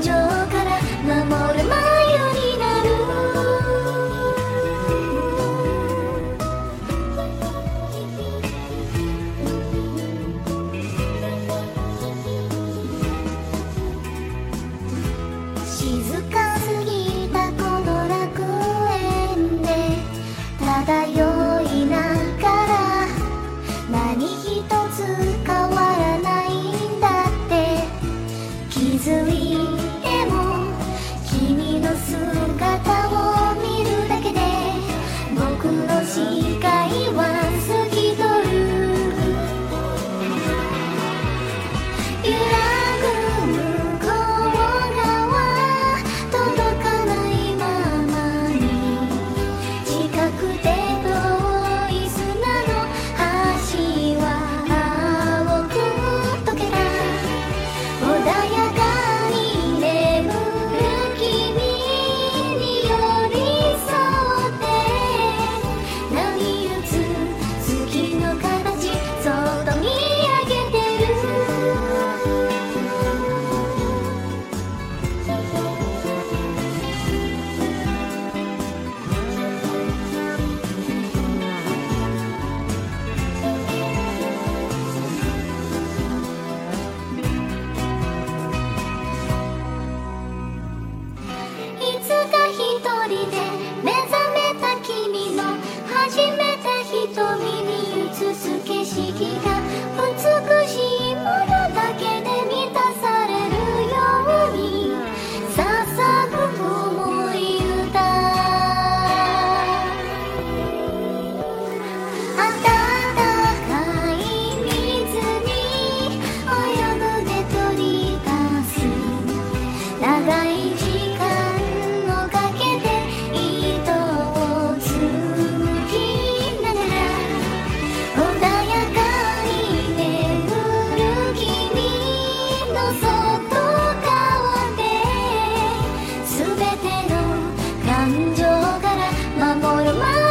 就。美しいものだけで満たされるようにささく思い歌たかい水に泳ぐで取り出す。ながい感情から守る前「